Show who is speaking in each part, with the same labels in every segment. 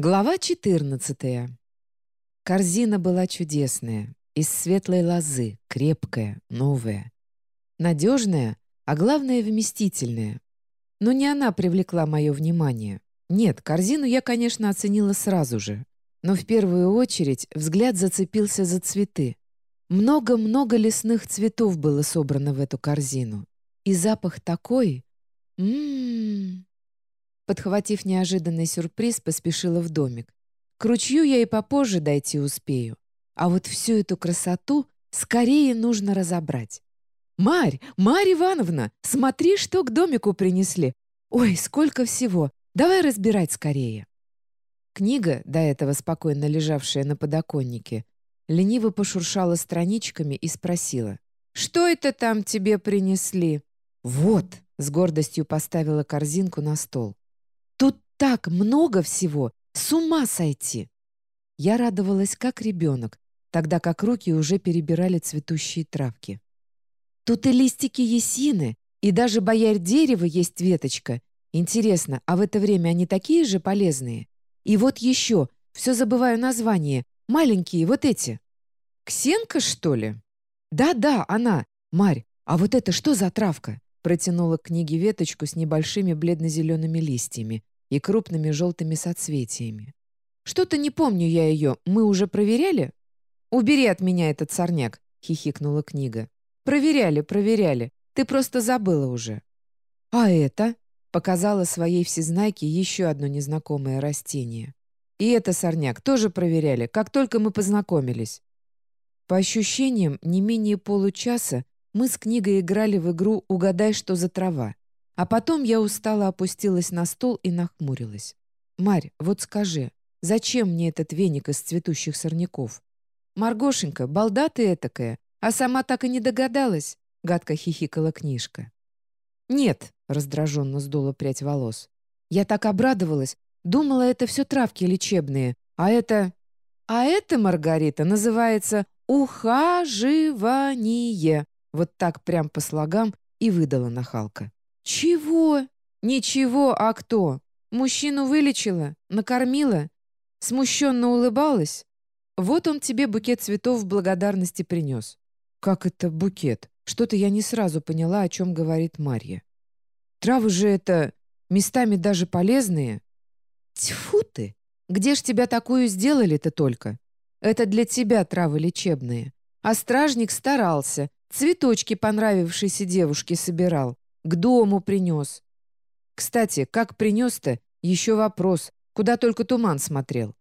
Speaker 1: Глава 14. Корзина была чудесная, из светлой лозы, крепкая, новая. Надежная, а главное вместительная. Но не она привлекла мое внимание. Нет, корзину я, конечно, оценила сразу же. Но в первую очередь взгляд зацепился за цветы. Много-много лесных цветов было собрано в эту корзину. И запах такой... Ммм... Подхватив неожиданный сюрприз, поспешила в домик. К ручью я и попозже дойти успею. А вот всю эту красоту скорее нужно разобрать. «Марь! Марь Ивановна! Смотри, что к домику принесли! Ой, сколько всего! Давай разбирать скорее!» Книга, до этого спокойно лежавшая на подоконнике, лениво пошуршала страничками и спросила. «Что это там тебе принесли?» «Вот!» — с гордостью поставила корзинку на стол. Так много всего, с ума сойти!» Я радовалась, как ребенок, тогда как руки уже перебирали цветущие травки. «Тут и листики есины, и даже боярь дерева есть веточка. Интересно, а в это время они такие же полезные? И вот еще, все забываю название, маленькие вот эти». «Ксенка, что ли?» «Да-да, она. Марь, а вот это что за травка?» Протянула к книге веточку с небольшими бледно-зелеными листьями и крупными желтыми соцветиями. «Что-то не помню я ее. Мы уже проверяли?» «Убери от меня этот сорняк», — хихикнула книга. «Проверяли, проверяли. Ты просто забыла уже». «А это?» — показала своей всезнайке еще одно незнакомое растение. «И это сорняк тоже проверяли, как только мы познакомились». По ощущениям, не менее получаса мы с книгой играли в игру «Угадай, что за трава». А потом я устало опустилась на стол и нахмурилась. «Марь, вот скажи, зачем мне этот веник из цветущих сорняков?» «Маргошенька, балда ты этакая, а сама так и не догадалась», — гадко хихикала книжка. «Нет», — раздраженно сдула прядь волос. «Я так обрадовалась, думала, это все травки лечебные, а это...» «А это, Маргарита, называется ухаживание», вот так прям по слогам и выдала нахалка. «Чего? Ничего, а кто? Мужчину вылечила? Накормила? Смущенно улыбалась? Вот он тебе букет цветов в благодарности принес». «Как это букет? Что-то я не сразу поняла, о чем говорит Марья. Травы же это местами даже полезные». «Тьфу ты! Где ж тебя такую сделали-то только? Это для тебя травы лечебные. А стражник старался, цветочки понравившейся девушке собирал, к дому принес. Кстати, как принес-то, еще вопрос, куда только туман смотрел.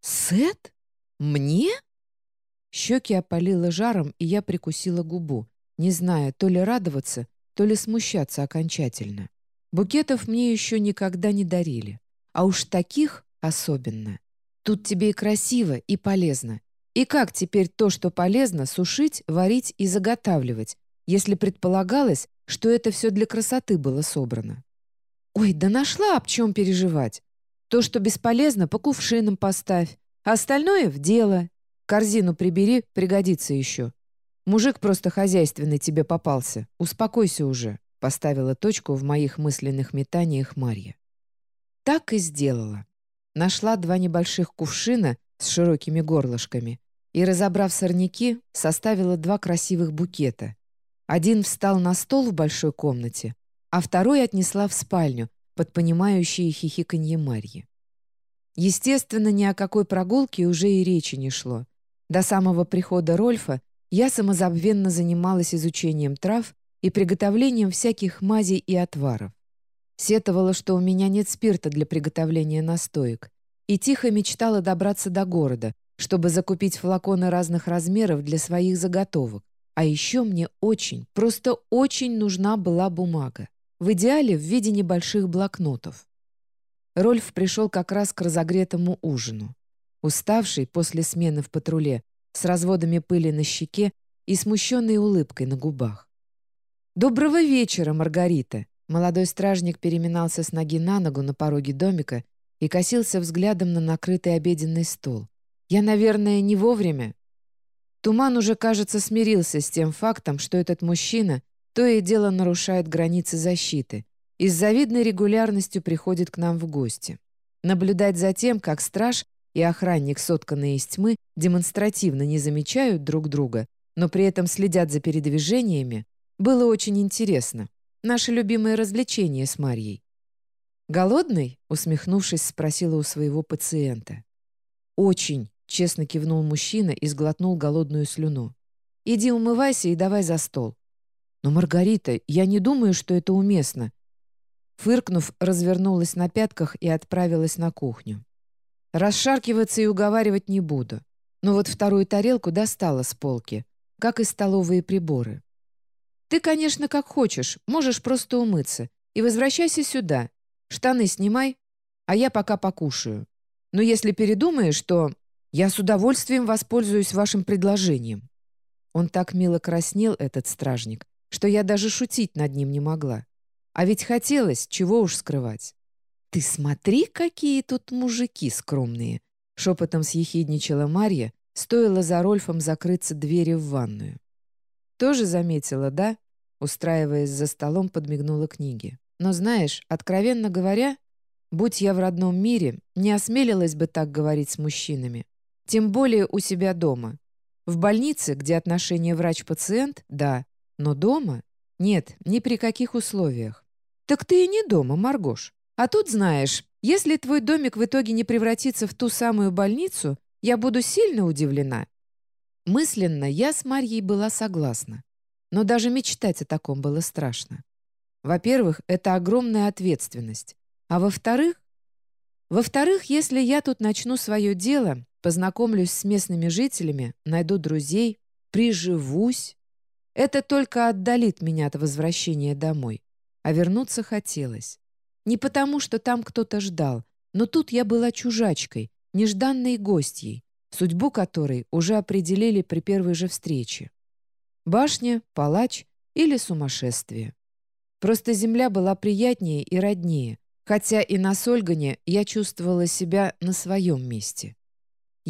Speaker 1: «Сет? Мне?» Щеки опалило жаром, и я прикусила губу, не зная, то ли радоваться, то ли смущаться окончательно. Букетов мне еще никогда не дарили. А уж таких особенно. Тут тебе и красиво, и полезно. И как теперь то, что полезно, сушить, варить и заготавливать, если предполагалось, что это все для красоты было собрано. Ой, да нашла об чем переживать. То, что бесполезно, по кувшинам поставь, а остальное — в дело. Корзину прибери, пригодится еще. Мужик просто хозяйственный тебе попался. Успокойся уже», — поставила точку в моих мысленных метаниях Марья. Так и сделала. Нашла два небольших кувшина с широкими горлышками и, разобрав сорняки, составила два красивых букета, один встал на стол в большой комнате, а второй отнесла в спальню под понимающее хихиканье Марьи. Естественно, ни о какой прогулке уже и речи не шло. До самого прихода Рольфа я самозабвенно занималась изучением трав и приготовлением всяких мазей и отваров. Сетовала, что у меня нет спирта для приготовления настоек, и тихо мечтала добраться до города, чтобы закупить флаконы разных размеров для своих заготовок, а еще мне очень, просто очень нужна была бумага. В идеале в виде небольших блокнотов. Рольф пришел как раз к разогретому ужину. Уставший после смены в патруле, с разводами пыли на щеке и смущенной улыбкой на губах. «Доброго вечера, Маргарита!» Молодой стражник переминался с ноги на ногу на пороге домика и косился взглядом на накрытый обеденный стол. «Я, наверное, не вовремя?» Туман уже, кажется, смирился с тем фактом, что этот мужчина то и дело нарушает границы защиты и с завидной регулярностью приходит к нам в гости. Наблюдать за тем, как страж и охранник, сотканные из тьмы, демонстративно не замечают друг друга, но при этом следят за передвижениями, было очень интересно. Наше любимое развлечение с Марьей. «Голодный?» — усмехнувшись, спросила у своего пациента. «Очень», — честно кивнул мужчина и сглотнул голодную слюну. «Иди умывайся и давай за стол». «Но, Маргарита, я не думаю, что это уместно». Фыркнув, развернулась на пятках и отправилась на кухню. Расшаркиваться и уговаривать не буду. Но вот вторую тарелку достала с полки, как и столовые приборы. «Ты, конечно, как хочешь, можешь просто умыться. И возвращайся сюда. Штаны снимай, а я пока покушаю. Но если передумаешь, то я с удовольствием воспользуюсь вашим предложением». Он так мило краснел, этот стражник, что я даже шутить над ним не могла. А ведь хотелось, чего уж скрывать. «Ты смотри, какие тут мужики скромные!» Шепотом съехидничала Марья, стоило за Рольфом закрыться двери в ванную. «Тоже заметила, да?» Устраиваясь за столом, подмигнула книге. «Но знаешь, откровенно говоря, будь я в родном мире, не осмелилась бы так говорить с мужчинами. Тем более у себя дома. В больнице, где отношения врач-пациент, да, но дома? Нет, ни при каких условиях. Так ты и не дома, Маргош. А тут, знаешь, если твой домик в итоге не превратится в ту самую больницу, я буду сильно удивлена». Мысленно я с Марьей была согласна. Но даже мечтать о таком было страшно. Во-первых, это огромная ответственность. А во-вторых... Во-вторых, если я тут начну свое дело, познакомлюсь с местными жителями, найду друзей, приживусь, это только отдалит меня от возвращения домой. А вернуться хотелось. Не потому, что там кто-то ждал, но тут я была чужачкой, нежданной гостьей, судьбу которой уже определили при первой же встрече. Башня, палач или сумасшествие. Просто земля была приятнее и роднее, хотя и на Сольгане я чувствовала себя на своем месте.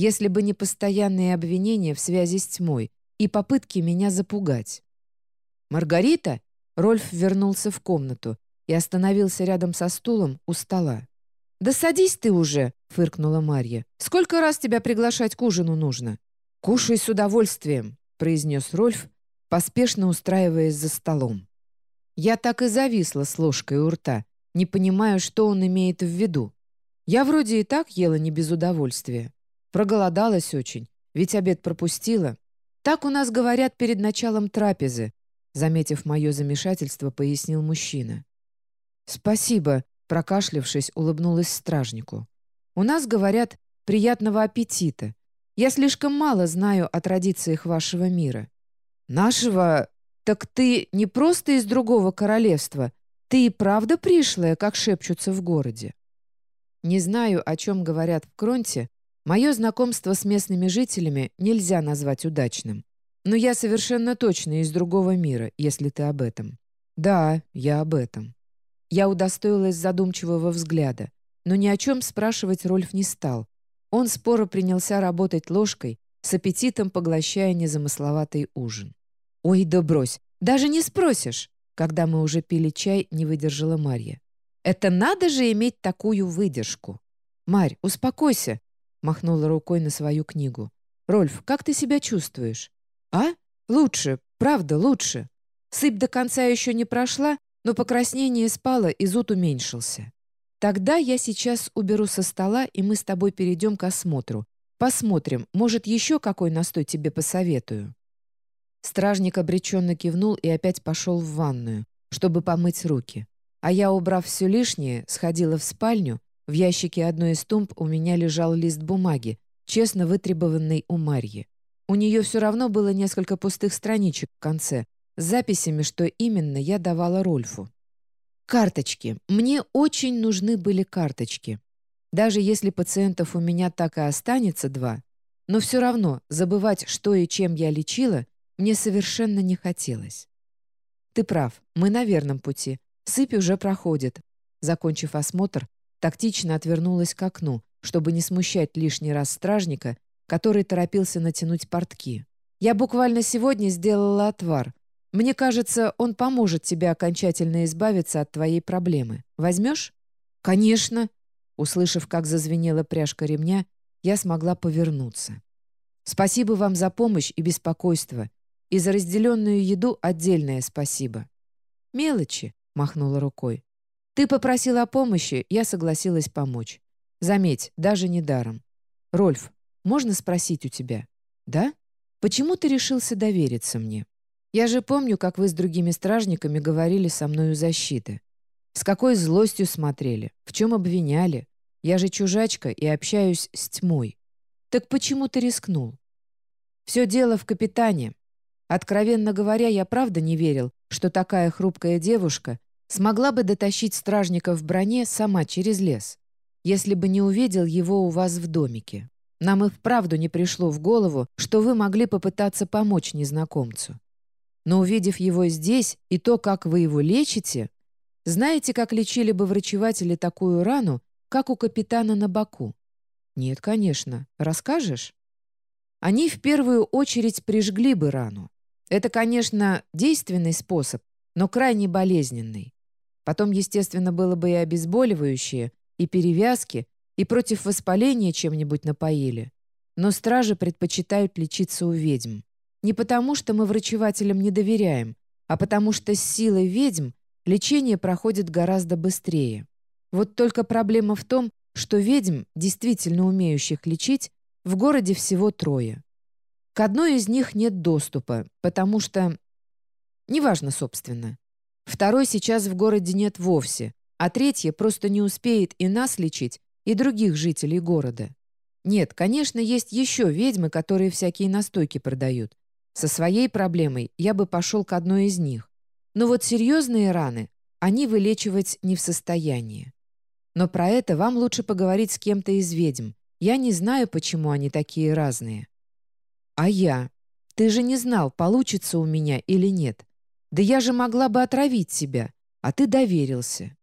Speaker 1: Если бы не постоянные обвинения в связи с тьмой и попытки меня запугать. «Маргарита?» Рольф вернулся в комнату, и остановился рядом со стулом у стола. «Да садись ты уже!» — фыркнула Марья. «Сколько раз тебя приглашать к ужину нужно?» «Кушай с удовольствием!» — произнес Рольф, поспешно устраиваясь за столом. Я так и зависла с ложкой у рта, не понимая, что он имеет в виду. Я вроде и так ела не без удовольствия. Проголодалась очень, ведь обед пропустила. Так у нас говорят перед началом трапезы, заметив мое замешательство, пояснил мужчина. «Спасибо», — прокашлявшись, улыбнулась стражнику. «У нас, говорят, приятного аппетита. Я слишком мало знаю о традициях вашего мира». «Нашего? Так ты не просто из другого королевства. Ты и правда пришлая, как шепчутся в городе?» Не знаю, о чем говорят в Кронте. Мое знакомство с местными жителями нельзя назвать удачным. Но я совершенно точно из другого мира, если ты об этом. Да, я об этом. Я удостоилась задумчивого взгляда, но ни о чем спрашивать Рольф не стал. Он споро принялся работать ложкой, с аппетитом поглощая незамысловатый ужин. «Ой, да брось! Даже не спросишь!» Когда мы уже пили чай, не выдержала Марья. «Это надо же иметь такую выдержку!» «Марь, успокойся!» Махнула рукой на свою книгу. «Рольф, как ты себя чувствуешь?» «А? Лучше, правда, лучше. Сыпь до конца еще не прошла, но покраснение спало, и зуд уменьшился. Тогда я сейчас уберу со стола, и мы с тобой перейдем к осмотру. Посмотрим, может, еще какой настой тебе посоветую». Стражник обреченно кивнул и опять пошел в ванную, чтобы помыть руки. А я, убрав все лишнее, сходила в спальню. В ящике одной из тумб у меня лежал лист бумаги, честно вытребованный у Марьи. У нее все равно было несколько пустых страничек в конце, с записями, что именно я давала Рольфу. Карточки. Мне очень нужны были карточки. Даже если пациентов у меня так и останется два, но все равно забывать, что и чем я лечила, мне совершенно не хотелось. Ты прав, мы на верном пути. Сыпь уже проходит. Закончив осмотр, тактично отвернулась к окну, чтобы не смущать лишний раз стражника, который торопился натянуть портки. Я буквально сегодня сделала отвар, мне кажется, он поможет тебе окончательно избавиться от твоей проблемы. Возьмешь?» «Конечно!» Услышав, как зазвенела пряжка ремня, я смогла повернуться. «Спасибо вам за помощь и беспокойство, и за разделенную еду отдельное спасибо». «Мелочи», — махнула рукой. «Ты попросила о помощи, я согласилась помочь. Заметь, даже не даром. Рольф, можно спросить у тебя?» «Да? Почему ты решился довериться мне? Я же помню, как вы с другими стражниками говорили со мной у защиты. С какой злостью смотрели, в чем обвиняли. Я же чужачка и общаюсь с тьмой. Так почему ты рискнул? Все дело в капитане. Откровенно говоря, я правда не верил, что такая хрупкая девушка смогла бы дотащить стражника в броне сама через лес, если бы не увидел его у вас в домике. Нам и вправду не пришло в голову, что вы могли попытаться помочь незнакомцу. Но увидев его здесь и то, как вы его лечите, знаете, как лечили бы врачеватели такую рану, как у капитана на боку? Нет, конечно. Расскажешь? Они в первую очередь прижгли бы рану. Это, конечно, действенный способ, но крайне болезненный. Потом, естественно, было бы и обезболивающее, и перевязки, и против воспаления чем-нибудь напоили. Но стражи предпочитают лечиться у ведьм. Не потому, что мы врачевателям не доверяем, а потому что с силой ведьм лечение проходит гораздо быстрее. Вот только проблема в том, что ведьм, действительно умеющих лечить, в городе всего трое. К одной из них нет доступа, потому что... Неважно, собственно. Второй сейчас в городе нет вовсе, а третья просто не успеет и нас лечить, и других жителей города. Нет, конечно, есть еще ведьмы, которые всякие настойки продают. Со своей проблемой я бы пошел к одной из них. Но вот серьезные раны они вылечивать не в состоянии. Но про это вам лучше поговорить с кем-то из ведьм. Я не знаю, почему они такие разные. А я? Ты же не знал, получится у меня или нет. Да я же могла бы отравить себя, а ты доверился.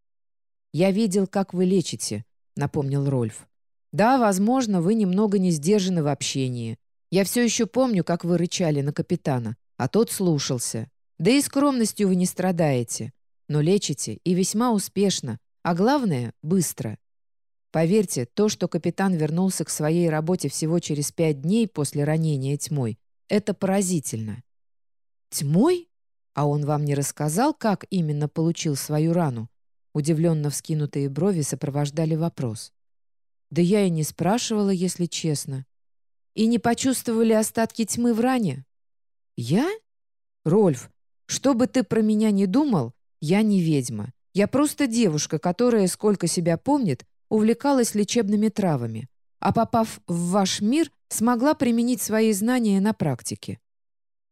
Speaker 1: Я видел, как вы лечите, напомнил Рольф. Да, возможно, вы немного не сдержаны в общении. Я все еще помню, как вы рычали на капитана, а тот слушался. Да и скромностью вы не страдаете, но лечите и весьма успешно, а главное — быстро. Поверьте, то, что капитан вернулся к своей работе всего через пять дней после ранения тьмой, это поразительно. Тьмой? А он вам не рассказал, как именно получил свою рану? Удивленно вскинутые брови сопровождали вопрос. Да я и не спрашивала, если честно. И не почувствовали остатки тьмы в ране? Я? Рольф, что бы ты про меня ни думал, я не ведьма. Я просто девушка, которая, сколько себя помнит, увлекалась лечебными травами, а попав в ваш мир, смогла применить свои знания на практике.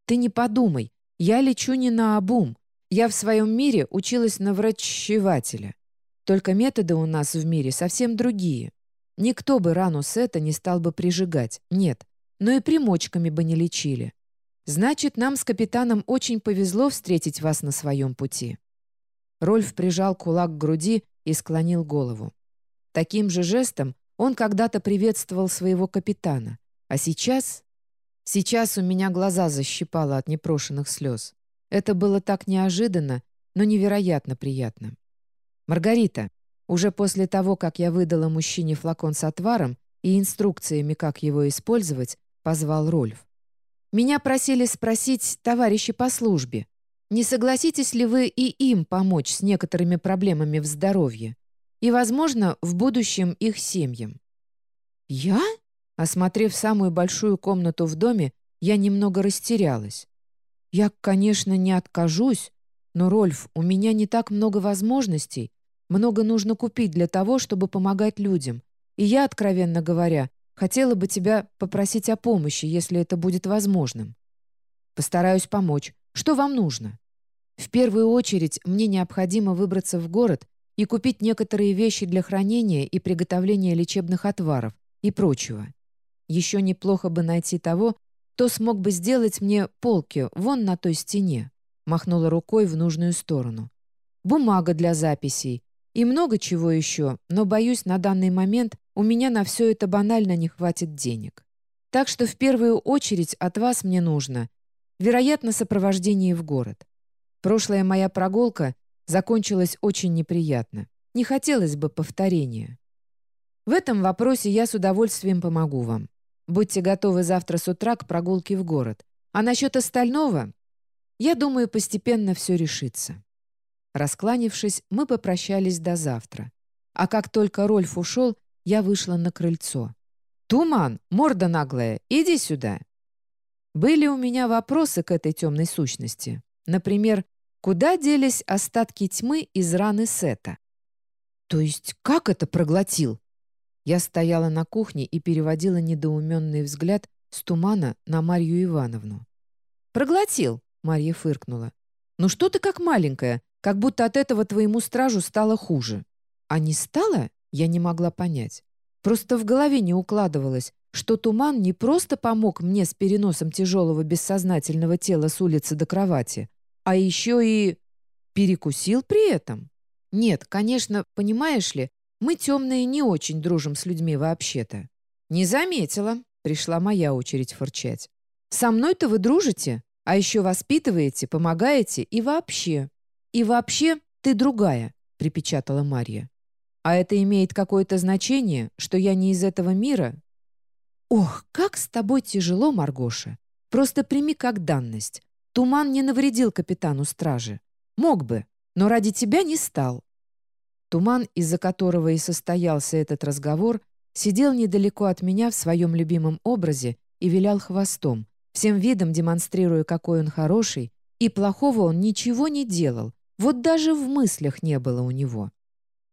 Speaker 1: Ты не подумай, я лечу не на обум. Я в своем мире училась на врачевателя. Только методы у нас в мире совсем другие. Никто бы рану Сета не стал бы прижигать, нет, но и примочками бы не лечили. Значит, нам с капитаном очень повезло встретить вас на своем пути». Рольф прижал кулак к груди и склонил голову. Таким же жестом он когда-то приветствовал своего капитана. А сейчас... Сейчас у меня глаза защипало от непрошенных слез. Это было так неожиданно, но невероятно приятно. «Маргарита, уже после того, как я выдала мужчине флакон с отваром и инструкциями, как его использовать, позвал Рольф. Меня просили спросить товарищи по службе, не согласитесь ли вы и им помочь с некоторыми проблемами в здоровье и, возможно, в будущем их семьям. Я? Осмотрев самую большую комнату в доме, я немного растерялась. Я, конечно, не откажусь, но, Рольф, у меня не так много возможностей, много нужно купить для того, чтобы помогать людям. И я, откровенно говоря, Хотела бы тебя попросить о помощи, если это будет возможным. Постараюсь помочь. Что вам нужно? В первую очередь мне необходимо выбраться в город и купить некоторые вещи для хранения и приготовления лечебных отваров и прочего. Еще неплохо бы найти того, кто смог бы сделать мне полки вон на той стене, махнула рукой в нужную сторону. Бумага для записей и много чего еще, но, боюсь, на данный момент у меня на все это банально не хватит денег. Так что в первую очередь от вас мне нужно, вероятно, сопровождение в город. Прошлая моя прогулка закончилась очень неприятно. Не хотелось бы повторения. В этом вопросе я с удовольствием помогу вам. Будьте готовы завтра с утра к прогулке в город. А насчет остального, я думаю, постепенно все решится». Раскланившись, мы попрощались до завтра. А как только Рольф ушел, я вышла на крыльцо. «Туман, морда наглая, иди сюда!» Были у меня вопросы к этой темной сущности. Например, куда делись остатки тьмы из раны Сета? То есть как это проглотил? Я стояла на кухне и переводила недоуменный взгляд с тумана на Марью Ивановну. «Проглотил», — Марья фыркнула. «Ну что ты как маленькая, как будто от этого твоему стражу стало хуже». «А не стало?» — я не могла понять. Просто в голове не укладывалось, что туман не просто помог мне с переносом тяжелого бессознательного тела с улицы до кровати, а еще и перекусил при этом. Нет, конечно, понимаешь ли, мы темные не очень дружим с людьми вообще-то. Не заметила. Пришла моя очередь фырчать. Со мной-то вы дружите, а еще воспитываете, помогаете и вообще. И вообще ты другая, припечатала Марья. А это имеет какое-то значение, что я не из этого мира? Ох, как с тобой тяжело, Маргоша. Просто прими как данность. Туман не навредил капитану стражи. Мог бы, но ради тебя не стал. Туман, из-за которого и состоялся этот разговор, сидел недалеко от меня в своем любимом образе и вилял хвостом, всем видом демонстрируя, какой он хороший, и плохого он ничего не делал, вот даже в мыслях не было у него.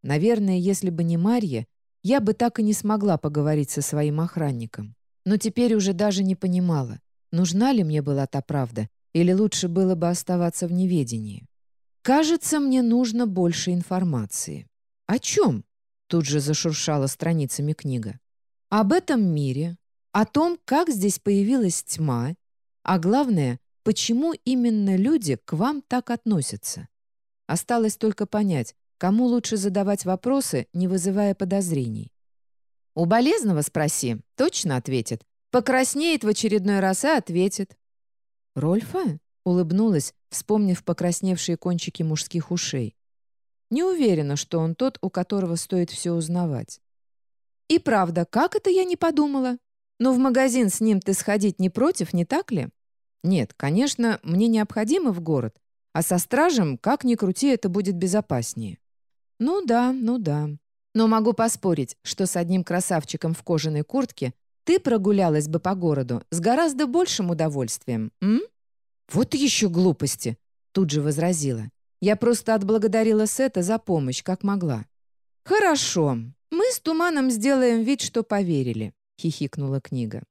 Speaker 1: Наверное, если бы не Марья, я бы так и не смогла поговорить со своим охранником. Но теперь уже даже не понимала, нужна ли мне была та правда, или лучше было бы оставаться в неведении. Кажется, мне нужно больше информации. «О чем?» — тут же зашуршала страницами книга. «Об этом мире, о том, как здесь появилась тьма, а главное, почему именно люди к вам так относятся. Осталось только понять, кому лучше задавать вопросы, не вызывая подозрений. «У болезного спроси, точно ответит. Покраснеет в очередной раз и ответит». «Рольфа?» — улыбнулась, вспомнив покрасневшие кончики мужских ушей. Не уверена, что он тот, у которого стоит все узнавать. И правда, как это я не подумала? Но в магазин с ним ты сходить не против, не так ли? Нет, конечно, мне необходимо в город, а со стражем, как ни крути, это будет безопаснее. Ну да, ну да. Но могу поспорить, что с одним красавчиком в кожаной куртке ты прогулялась бы по городу с гораздо большим удовольствием, м? Вот еще глупости, тут же возразила. Я просто отблагодарила Сета за помощь, как могла. «Хорошо, мы с Туманом сделаем вид, что поверили», — хихикнула книга.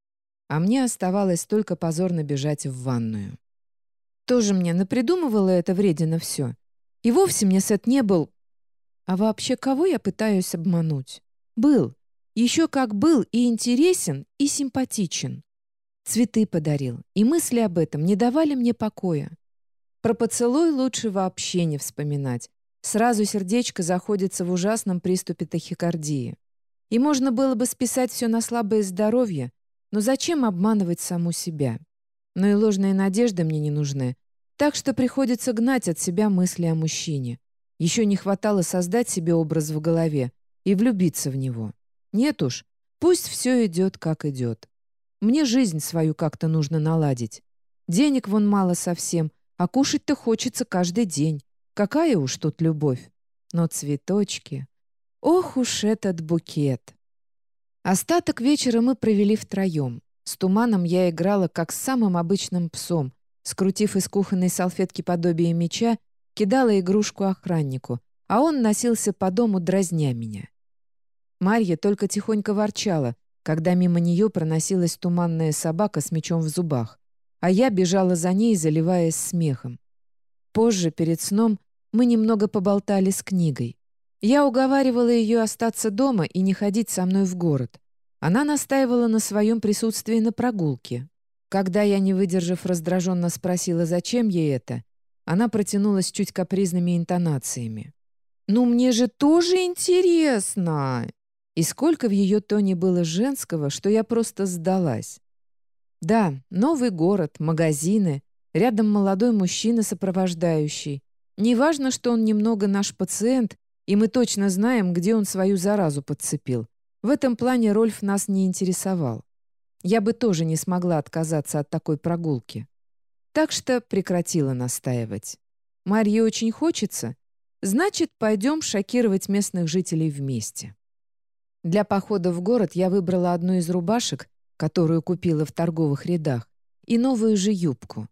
Speaker 1: А мне оставалось только позорно бежать в ванную. Тоже мне напридумывала это вредина все. И вовсе мне Сет не был... А вообще, кого я пытаюсь обмануть? Был. Еще как был и интересен, и симпатичен. Цветы подарил, и мысли об этом не давали мне покоя. Про поцелуй лучше вообще не вспоминать. Сразу сердечко заходится в ужасном приступе тахикардии. И можно было бы списать все на слабое здоровье, но зачем обманывать саму себя? Но и ложные надежды мне не нужны, так что приходится гнать от себя мысли о мужчине. Еще не хватало создать себе образ в голове и влюбиться в него. Нет уж, пусть все идет, как идет. Мне жизнь свою как-то нужно наладить. Денег вон мало совсем, а кушать-то хочется каждый день. Какая уж тут любовь. Но цветочки... Ох уж этот букет! Остаток вечера мы провели втроем. С туманом я играла, как с самым обычным псом. Скрутив из кухонной салфетки подобие меча, кидала игрушку охраннику, а он носился по дому, дразня меня. Марья только тихонько ворчала, когда мимо нее проносилась туманная собака с мечом в зубах а я бежала за ней, заливаясь смехом. Позже, перед сном, мы немного поболтали с книгой. Я уговаривала ее остаться дома и не ходить со мной в город. Она настаивала на своем присутствии на прогулке. Когда я, не выдержав, раздраженно спросила, зачем ей это, она протянулась чуть капризными интонациями. «Ну, мне же тоже интересно!» И сколько в ее тоне было женского, что я просто сдалась. Да, новый город, магазины, рядом молодой мужчина сопровождающий. Неважно, что он немного наш пациент, и мы точно знаем, где он свою заразу подцепил. В этом плане Рольф нас не интересовал. Я бы тоже не смогла отказаться от такой прогулки. Так что прекратила настаивать. Марье очень хочется, значит, пойдем шокировать местных жителей вместе. Для похода в город я выбрала одну из рубашек, которую купила в торговых рядах, и новую же юбку.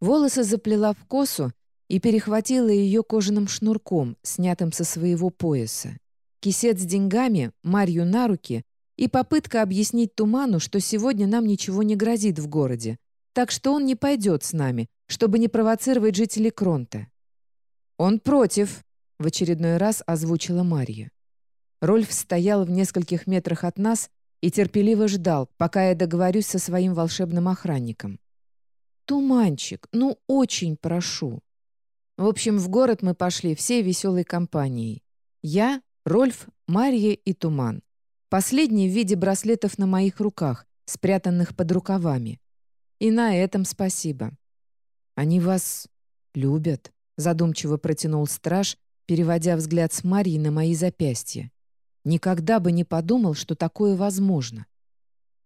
Speaker 1: Волосы заплела в косу и перехватила ее кожаным шнурком, снятым со своего пояса. Кисет с деньгами, Марью на руки и попытка объяснить Туману, что сегодня нам ничего не грозит в городе, так что он не пойдет с нами, чтобы не провоцировать жителей Кронта. «Он против», — в очередной раз озвучила Марья. Рольф стоял в нескольких метрах от нас и терпеливо ждал, пока я договорюсь со своим волшебным охранником. «Туманчик, ну очень прошу». В общем, в город мы пошли всей веселой компанией. Я, Рольф, Марья и Туман. Последний в виде браслетов на моих руках, спрятанных под рукавами. И на этом спасибо. «Они вас любят», — задумчиво протянул страж, переводя взгляд с Марьи на мои запястья. Никогда бы не подумал, что такое возможно.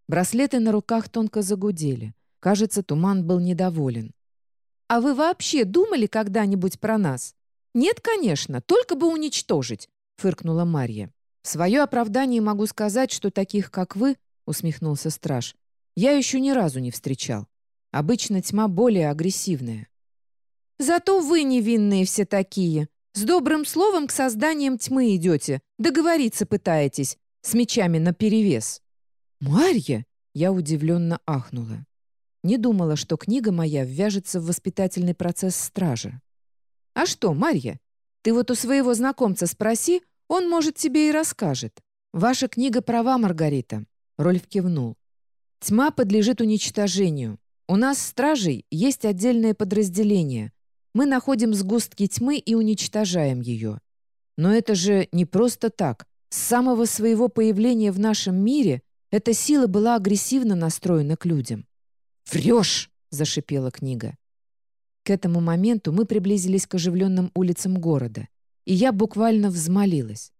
Speaker 1: Браслеты на руках тонко загудели. Кажется, Туман был недоволен. «А вы вообще думали когда-нибудь про нас?» «Нет, конечно, только бы уничтожить. — фыркнула Марья. «В свое оправдание могу сказать, что таких, как вы, — усмехнулся страж, — я еще ни разу не встречал. Обычно тьма более агрессивная». «Зато вы невинные все такие. С добрым словом к созданиям тьмы идете, договориться пытаетесь, с мечами наперевес». «Марья!» — я удивленно ахнула. Не думала, что книга моя ввяжется в воспитательный процесс стража. «А что, Марья, ты вот у своего знакомца спроси, он, может, тебе и расскажет. Ваша книга права, Маргарита». Рольф кивнул. «Тьма подлежит уничтожению. У нас, стражей, есть отдельное подразделение. Мы находим сгустки тьмы и уничтожаем ее. Но это же не просто так. С самого своего появления в нашем мире эта сила была агрессивно настроена к людям. «Врешь!» — зашипела книга. К этому моменту мы приблизились к оживленным улицам города, и я буквально взмолилась.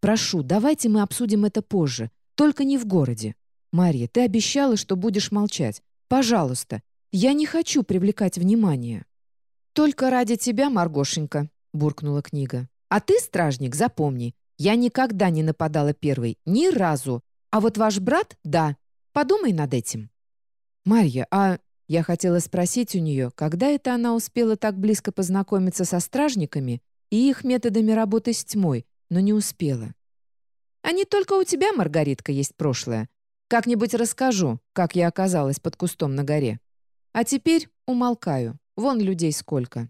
Speaker 1: «Прошу, давайте мы обсудим это позже, только не в городе. Марья, ты обещала, что будешь молчать. Пожалуйста, я не хочу привлекать внимание». «Только ради тебя, Маргошенька», — буркнула книга. «А ты, стражник, запомни, я никогда не нападала первой, ни разу. А вот ваш брат — да. Подумай над этим». «Марья, а я хотела спросить у нее, когда это она успела так близко познакомиться со стражниками и их методами работы с тьмой, но не успела. «А не только у тебя, Маргаритка, есть прошлое. Как-нибудь расскажу, как я оказалась под кустом на горе. А теперь умолкаю. Вон людей сколько».